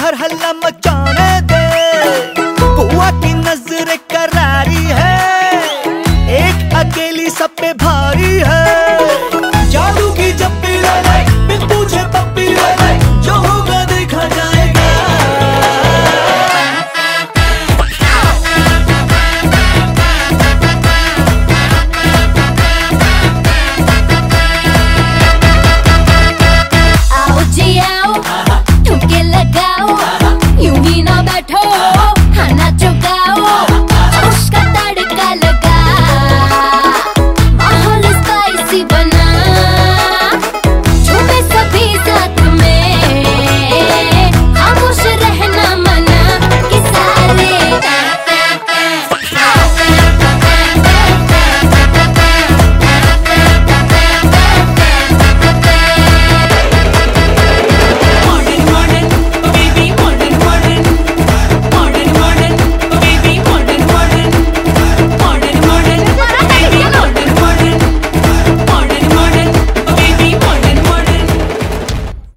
हर हल्ला मचाने दे। बुआ की नज़र करारी है। एक अकेली सब पे भारी है।